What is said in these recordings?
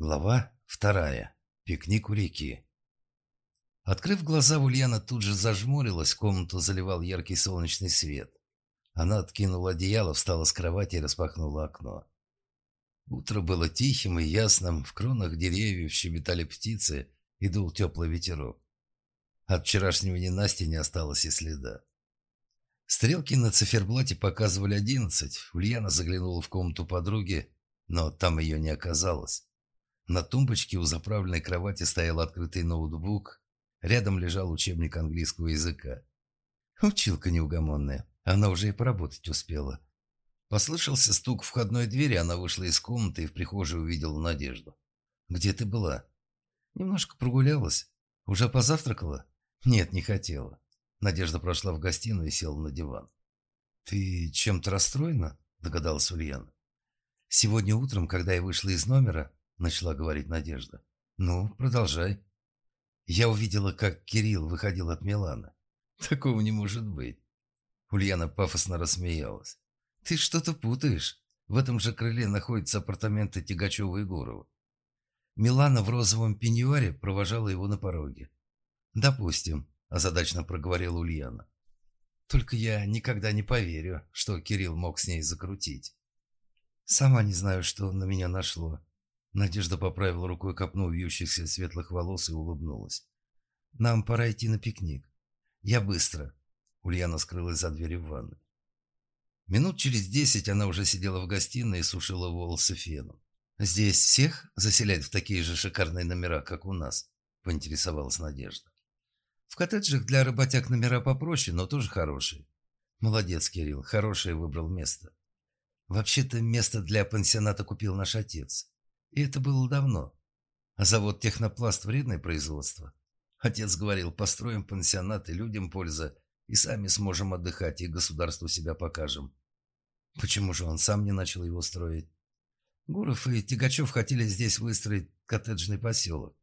Глава вторая. Пикник у реки. Открыв глаза, Ульяна тут же зажмурилась, комнату заливал яркий солнечный свет. Она откинула одеяло, встала с кровати и распахнула окно. Утро было тихим и ясным, в кронах деревьев щебетали птицы и дул теплый ветерок. От вчерашнего ненастья не осталось и следа. Стрелки на циферблате показывали одиннадцать. Ульяна заглянула в комнату подруги, но там ее не оказалось. На тумбочке у заправленной кровати стоял открытый ноутбук. Рядом лежал учебник английского языка. Училка неугомонная. Она уже и поработать успела. Послышался стук входной двери, она вышла из комнаты и в прихожей увидела Надежду. «Где ты была?» «Немножко прогулялась. Уже позавтракала?» «Нет, не хотела». Надежда прошла в гостиную и села на диван. «Ты чем-то расстроена?» – догадалась Ульяна. «Сегодня утром, когда я вышла из номера, начала говорить Надежда. «Ну, продолжай». Я увидела, как Кирилл выходил от Милана. Такого не может быть. Ульяна пафосно рассмеялась. «Ты что-то путаешь. В этом же крыле находятся апартаменты Тягачева и Гурова. Милана в розовом пеньюаре провожала его на пороге. «Допустим», – озадачно проговорила Ульяна. «Только я никогда не поверю, что Кирилл мог с ней закрутить. Сама не знаю, что на меня нашло. Надежда поправила рукой копну вьющихся светлых волос и улыбнулась. «Нам пора идти на пикник. Я быстро». Ульяна скрылась за дверью в ванной. Минут через десять она уже сидела в гостиной и сушила волосы феном. «Здесь всех заселяют в такие же шикарные номера, как у нас?» – поинтересовалась Надежда. «В коттеджах для работяг номера попроще, но тоже хорошие». «Молодец, Кирилл, хорошее выбрал место. Вообще-то место для пансионата купил наш отец. И это было давно. А завод «Технопласт» – вредное производство. Отец говорил, построим пансионат, и людям польза, и сами сможем отдыхать, и государству себя покажем. Почему же он сам не начал его строить? Гуров и Тягачев хотели здесь выстроить коттеджный поселок.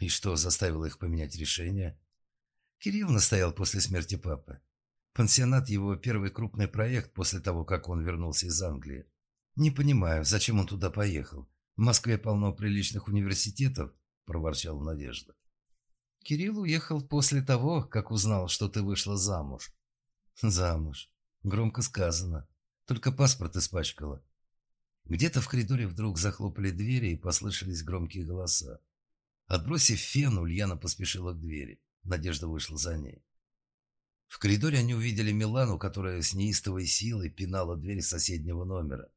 И что заставило их поменять решение? Кирилл настоял после смерти папы. Пансионат – его первый крупный проект после того, как он вернулся из Англии. Не понимаю, зачем он туда поехал. В Москве полно приличных университетов, проворчала Надежда. Кирилл уехал после того, как узнал, что ты вышла замуж. Замуж. Громко сказано. Только паспорт испачкала. Где-то в коридоре вдруг захлопали двери и послышались громкие голоса. Отбросив фен, Ульяна поспешила к двери. Надежда вышла за ней. В коридоре они увидели Милану, которая с неистовой силой пинала дверь соседнего номера.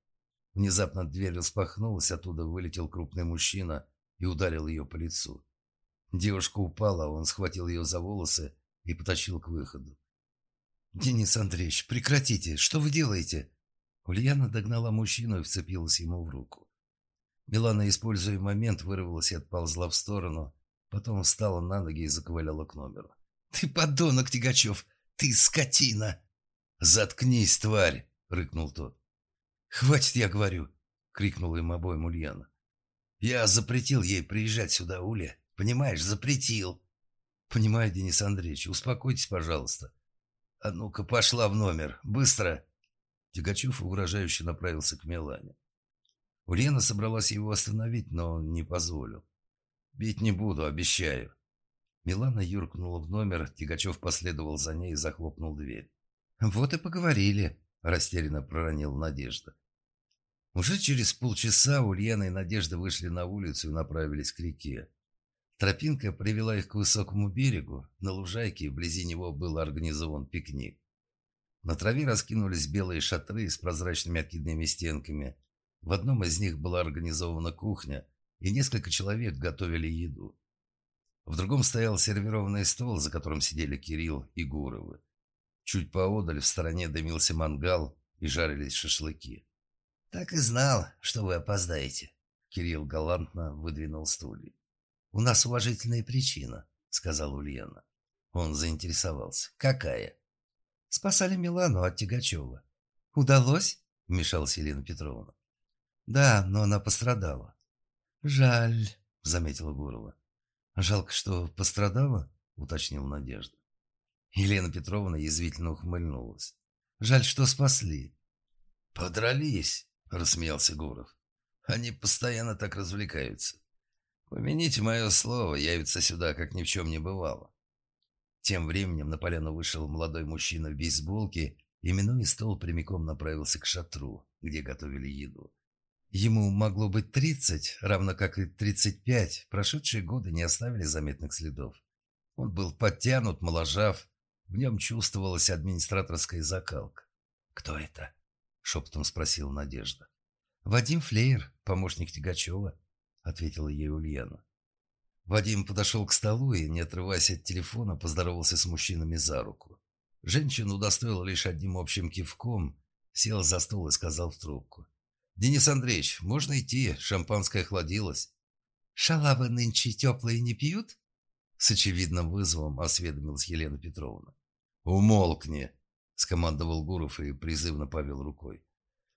Внезапно дверь распахнулась, оттуда вылетел крупный мужчина и ударил ее по лицу. Девушка упала, он схватил ее за волосы и потащил к выходу. «Денис Андреевич, прекратите! Что вы делаете?» Ульяна догнала мужчину и вцепилась ему в руку. Милана, используя момент, вырвалась и отползла в сторону, потом встала на ноги и заковыляла к номеру. «Ты подонок, Тягачев! Ты скотина!» «Заткнись, тварь!» — рыкнул тот. «Хватит, я говорю!» — крикнула им обоим Ульяна. «Я запретил ей приезжать сюда, Уля. Понимаешь, запретил!» «Понимаю, Денис Андреевич, успокойтесь, пожалуйста. А ну-ка, пошла в номер. Быстро!» Тягачев угрожающе направился к Милане. Ульяна собралась его остановить, но он не позволил. «Бить не буду, обещаю». Милана юркнула в номер, Тягачев последовал за ней и захлопнул дверь. «Вот и поговорили», – растерянно проронила Надежда. Уже через полчаса Ульяна и Надежда вышли на улицу и направились к реке. Тропинка привела их к высокому берегу. На лужайке вблизи него был организован пикник. На траве раскинулись белые шатры с прозрачными откидными стенками. В одном из них была организована кухня, и несколько человек готовили еду. В другом стоял сервированный стол, за которым сидели Кирилл и Гуровы. Чуть поодаль в стороне дымился мангал и жарились шашлыки. «Так и знал, что вы опоздаете», — Кирилл галантно выдвинул стулья. «У нас уважительная причина», — сказал Ульяна. Он заинтересовался. «Какая?» «Спасали Милану от Тягачева». «Удалось?» — вмешалась Елена Петровна. «Да, но она пострадала». «Жаль», — заметила Гурова. «Жалко, что пострадала?» — уточнила Надежда. Елена Петровна язвительно ухмыльнулась. «Жаль, что спасли». «Подрались», — рассмеялся Гуров. Они постоянно так развлекаются. Помяните мое слово, явится сюда, как ни в чем не бывало. Тем временем на поляну вышел молодой мужчина в бейсболке и, минуя стол, прямиком направился к шатру, где готовили еду. Ему могло быть тридцать, равно как и тридцать пять. Прошедшие годы не оставили заметных следов. Он был подтянут, моложав. В нем чувствовалась администраторская закалка. «Кто это?» — шепотом спросила Надежда. «Вадим Флеер, помощник Тигачева», — ответила ей Ульяна. Вадим подошел к столу и, не отрываясь от телефона, поздоровался с мужчинами за руку. Женщину удостоил лишь одним общим кивком, сел за стол и сказал в трубку. «Денис Андреевич, можно идти, шампанское охладилось». «Шалавы нынче теплые не пьют?» С очевидным вызовом осведомилась Елена Петровна. «Умолкни!» — скомандовал Гуров и призывно повел рукой.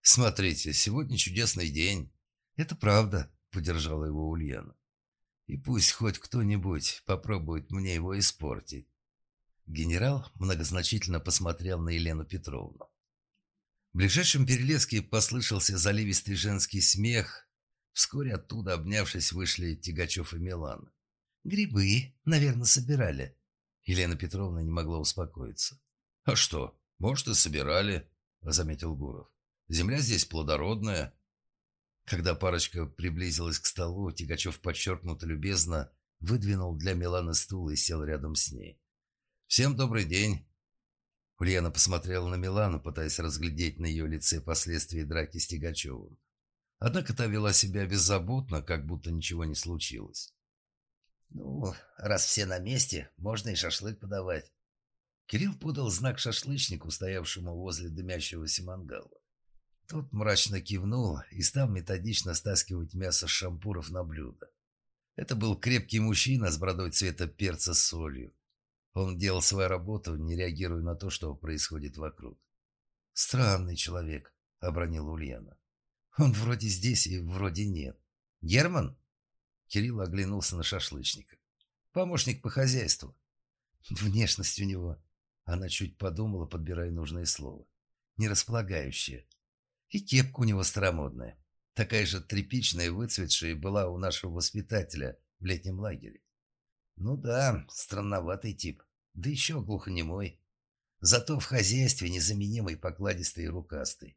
«Смотрите, сегодня чудесный день». «Это правда», — поддержала его Ульяна. «И пусть хоть кто-нибудь попробует мне его испортить». Генерал многозначительно посмотрел на Елену Петровну. В ближайшем перелеске послышался заливистый женский смех. Вскоре оттуда, обнявшись, вышли Тигачев и Милан. «Грибы, наверное, собирали». Елена Петровна не могла успокоиться. «А что, может, и собирали», — заметил Гуров. «Земля здесь плодородная». Когда парочка приблизилась к столу, Тигачев подчеркнуто любезно выдвинул для Миланы стул и сел рядом с ней. «Всем добрый день!» Ульяна посмотрела на Милану, пытаясь разглядеть на ее лице последствия драки с Тигачевым. Однако та вела себя беззаботно, как будто ничего не случилось. «Ну, раз все на месте, можно и шашлык подавать». Кирилл подал знак шашлычнику, стоявшему возле дымящегося мангала. Тот мрачно кивнул и стал методично стаскивать мясо с шампуров на блюдо. Это был крепкий мужчина с бородой цвета перца с солью. Он делал свою работу, не реагируя на то, что происходит вокруг. «Странный человек», — обронила Ульяна. «Он вроде здесь и вроде нет. Герман?» Кирилл оглянулся на шашлычника. «Помощник по хозяйству». «Внешность у него...» Она чуть подумала, подбирая нужное слово. «Нерасполагающая. И кепка у него старомодная. Такая же тряпичная и выцветшая была у нашего воспитателя в летнем лагере. Ну да, странноватый тип. Да еще глухонемой. Зато в хозяйстве незаменимый, покладистый и рукастый.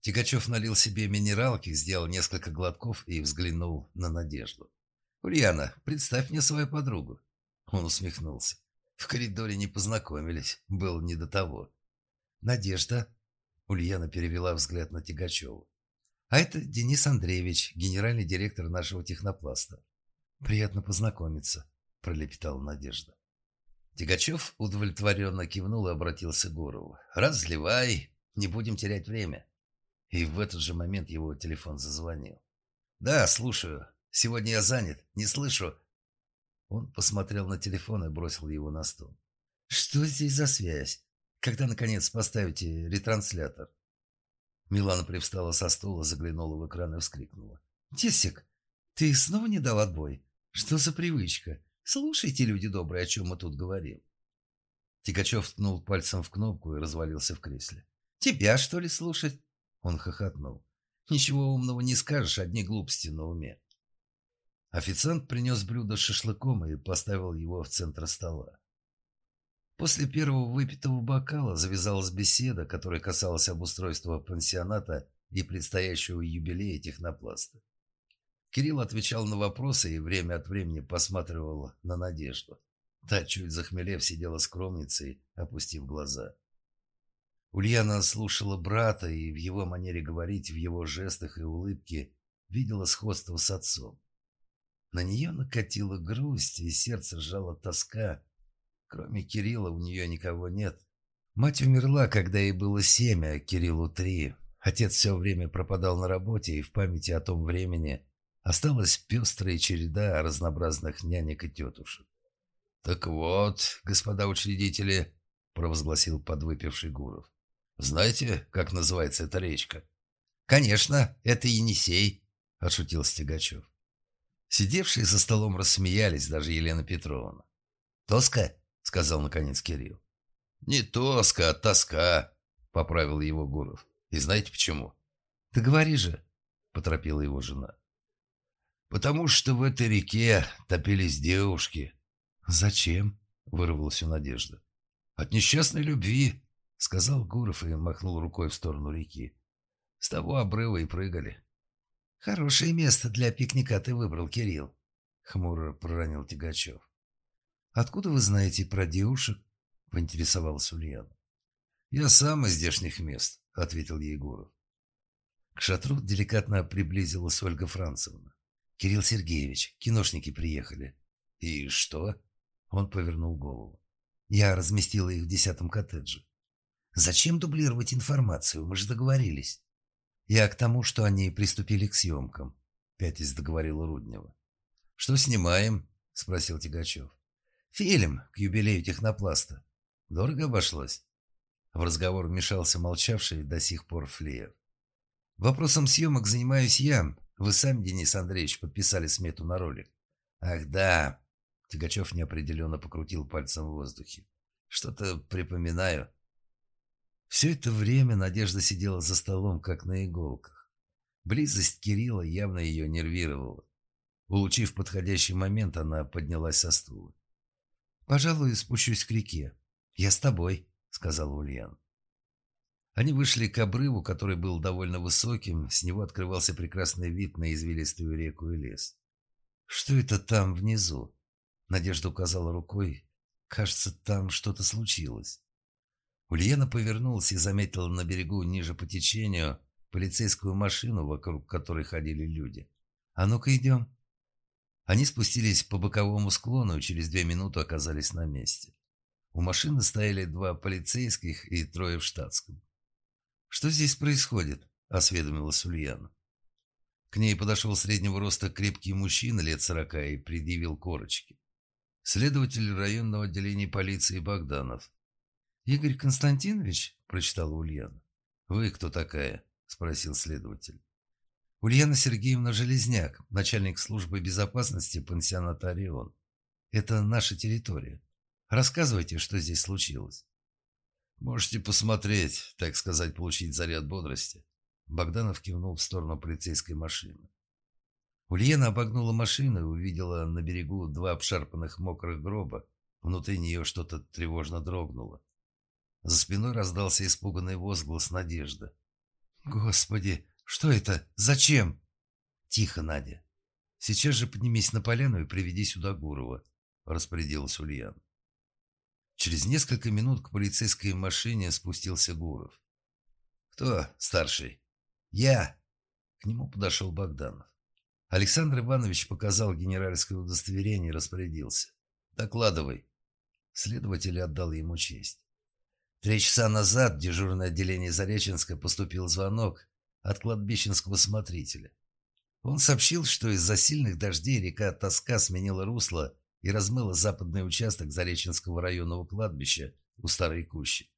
Тигачев налил себе минералки, сделал несколько глотков и взглянул на Надежду. «Ульяна, представь мне свою подругу». Он усмехнулся. В коридоре не познакомились, был не до того. «Надежда?» Ульяна перевела взгляд на Тигачева. «А это Денис Андреевич, генеральный директор нашего технопласта. «Приятно познакомиться», — пролепетала Надежда. Тигачев удовлетворенно кивнул и обратился к Гурову. «Разливай, не будем терять время». И в этот же момент его телефон зазвонил. «Да, слушаю. Сегодня я занят. Не слышу». Он посмотрел на телефон и бросил его на стол. «Что здесь за связь? Когда, наконец, поставите ретранслятор?» Милана привстала со стула, заглянула в экран и вскрикнула. «Тесик, ты снова не дал отбой?» Что за привычка? Слушайте, люди добрые, о чем мы тут говорим. Тикачев ткнул пальцем в кнопку и развалился в кресле. «Тебя, что ли, слушать?» Он хохотнул. «Ничего умного не скажешь, одни глупости на уме». Официант принес блюдо с шашлыком и поставил его в центр стола. После первого выпитого бокала завязалась беседа, которая касалась обустройства пансионата и предстоящего юбилея технопласта. Кирилл отвечал на вопросы и время от времени посматривал на Надежду. Та, чуть захмелев, сидела скромницей, опустив глаза. Ульяна слушала брата и в его манере говорить, в его жестах и улыбке видела сходство с отцом. На нее накатила грусть, и сердце сжала тоска. Кроме Кирилла у нее никого нет. Мать умерла, когда ей было семь, а Кириллу три. Отец все время пропадал на работе, и в памяти о том времени Осталась пестрая череда разнообразных нянек и тетушек. «Так вот, господа учредители», — провозгласил подвыпивший Гуров, «знаете, как называется эта речка?» «Конечно, это Енисей», — отшутил Стегачев. Сидевшие за столом рассмеялись, даже Елена Петровна. «Тоска?» — сказал наконец Кирилл. «Не тоска, а тоска», — поправил его Гуров. «И знаете почему?» «Ты говори же». — поторопила его жена. «Потому что в этой реке топились девушки». «Зачем?» — вырвалась у Надежды. «От несчастной любви», — сказал Гуров и махнул рукой в сторону реки. «С того обрыва и прыгали». «Хорошее место для пикника ты выбрал, Кирилл», — хмуро проронил Тягачев. «Откуда вы знаете про девушек?» — поинтересовался Ульяна. «Я сам из здешних мест», — ответил Егоров. К шатру деликатно приблизилась Ольга Францевна. «Кирилл Сергеевич, киношники приехали». «И что?» Он повернул голову. «Я разместила их в десятом коттедже». «Зачем дублировать информацию? Мы же договорились». «Я к тому, что они приступили к съемкам», — пятясь договорила Руднева. «Что снимаем?» — спросил Тигачев. «Фильм к юбилею технопласта». «Дорого обошлось?» В разговор вмешался молчавший до сих пор Флеер. «Вопросом съемок занимаюсь я. Вы сами, Денис Андреевич, подписали смету на ролик». «Ах, да!» Тигачев неопределенно покрутил пальцем в воздухе. «Что-то припоминаю». Все это время Надежда сидела за столом, как на иголках. Близость Кирилла явно ее нервировала. Улучив подходящий момент, она поднялась со стула. «Пожалуй, спущусь к реке. Я с тобой», — сказал Ульян. Они вышли к обрыву, который был довольно высоким, с него открывался прекрасный вид на извилистую реку и лес. «Что это там внизу?» Надежда указала рукой. «Кажется, там что-то случилось». Ульяна повернулась и заметила на берегу, ниже по течению, полицейскую машину, вокруг которой ходили люди. «А ну-ка идем». Они спустились по боковому склону и через две минуты оказались на месте. У машины стояли два полицейских и трое в штатском. «Что здесь происходит?» – осведомилась Ульяна. К ней подошел среднего роста крепкий мужчина лет сорока и предъявил корочки. Следователь районного отделения полиции Богданов. «Игорь Константинович?» – прочитала Ульяна. «Вы кто такая?» – спросил следователь. «Ульяна Сергеевна Железняк, начальник службы безопасности пансионата «Орион». Это наша территория. Рассказывайте, что здесь случилось». «Можете посмотреть, так сказать, получить заряд бодрости». Богданов кивнул в сторону полицейской машины. Ульяна обогнула машину и увидела на берегу два обшарпанных мокрых гроба. Внутри нее что-то тревожно дрогнуло. За спиной раздался испуганный возглас Надежды. «Господи, что это? Зачем?» «Тихо, Надя. Сейчас же поднимись на поляну и приведи сюда Гурова», — распорядилась Ульяна. Через несколько минут к полицейской машине спустился Гуров. «Кто старший?» «Я!» К нему подошел Богданов. Александр Иванович показал генеральское удостоверение и распорядился. «Докладывай». Следователь отдал ему честь. Три часа назад в дежурное отделение Зареченска поступил звонок от кладбищенского смотрителя. Он сообщил, что из-за сильных дождей река Тоска сменила русло и размыла западный участок Зареченского районного кладбища у Старой Кущи.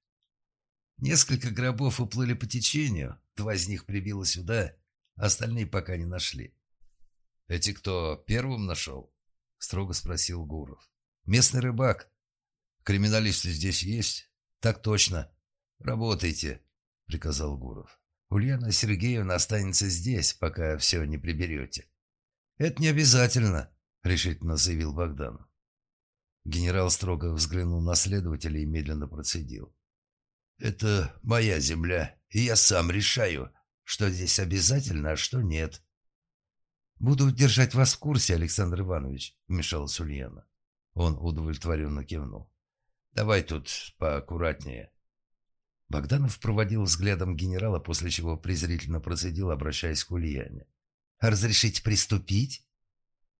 Несколько гробов уплыли по течению, два из них прибило сюда, остальные пока не нашли. «Эти кто первым нашел?» – строго спросил Гуров. «Местный рыбак. Криминалисты здесь есть?» «Так точно. Работайте», – приказал Гуров. «Ульяна Сергеевна останется здесь, пока все не приберете». «Это не обязательно», — решительно заявил Богдан. Генерал строго взглянул на следователя и медленно процедил. «Это моя земля, и я сам решаю, что здесь обязательно, а что нет». «Буду держать вас в курсе, Александр Иванович», — вмешалась Ульяна. Он удовлетворенно кивнул. «Давай тут поаккуратнее». Богданов проводил взглядом генерала, после чего презрительно процедил, обращаясь к Ульяне. «Разрешите приступить?»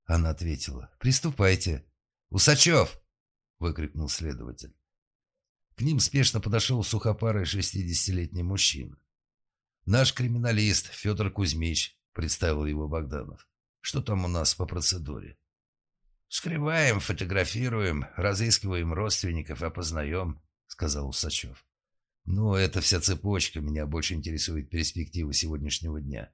Она ответила. «Приступайте». «Усачев!» — выкрикнул следователь. К ним спешно подошел сухопарый шестидесятилетний мужчина. «Наш криминалист Федор Кузьмич», — представил его Богданов. «Что там у нас по процедуре?» «Скрываем, фотографируем, разыскиваем родственников, опознаем», — сказал Усачев. «Ну, это вся цепочка. Меня больше интересует перспектива сегодняшнего дня».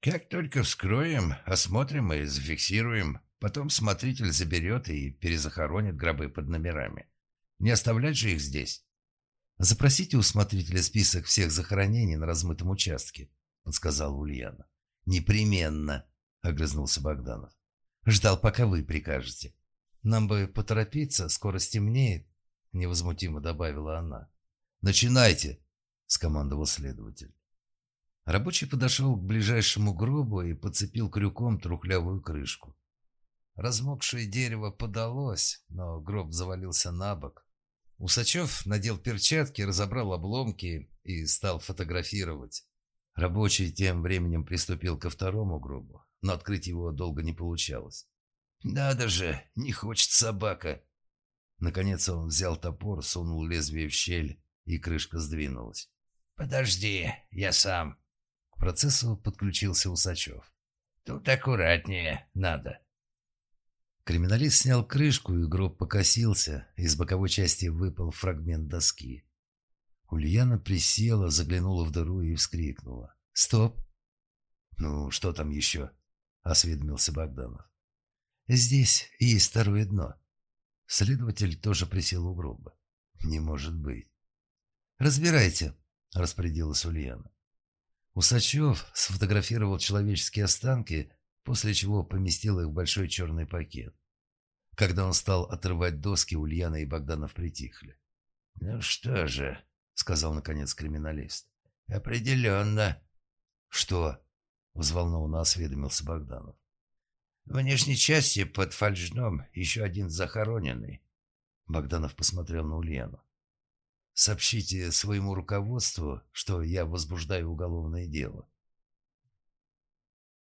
Как только вскроем, осмотрим и зафиксируем. Потом смотритель заберет и перезахоронит гробы под номерами. Не оставлять же их здесь. «Запросите у смотрителя список всех захоронений на размытом участке», — подсказала Ульяна. «Непременно», — огрызнулся Богданов. «Ждал, пока вы прикажете. Нам бы поторопиться, скоро стемнеет», — невозмутимо добавила она. «Начинайте», — скомандовал следователь. Рабочий подошел к ближайшему гробу и подцепил крюком трухлявую крышку. Размокшее дерево подалось, но гроб завалился на бок. Усачев надел перчатки, разобрал обломки и стал фотографировать. Рабочий тем временем приступил ко второму гробу, но открыть его долго не получалось. «Надо же, не хочет собака!» Наконец он взял топор, сунул лезвие в щель, и крышка сдвинулась. «Подожди, я сам!» К процессу подключился Усачев. «Тут аккуратнее надо». Криминалист снял крышку, и гроб покосился, из боковой части выпал фрагмент доски. Ульяна присела, заглянула в дыру и вскрикнула. «Стоп!» «Ну, что там еще?» — осведомился Богданов. «Здесь есть второе дно». Следователь тоже присел у гроба. «Не может быть». «Разбирайте», — распорядилась Ульяна. Усачев сфотографировал человеческие останки, после чего поместил их в большой черный пакет. Когда он стал отрывать доски, Ульяна и Богданов притихли. «Ну что же», — сказал наконец криминалист, — «определенно». «Что?» — взволнованно осведомился Богданов. «В внешней части под фальшном еще один захороненный». Богданов посмотрел на Ульяну. Сообщите своему руководству, что я возбуждаю уголовное дело.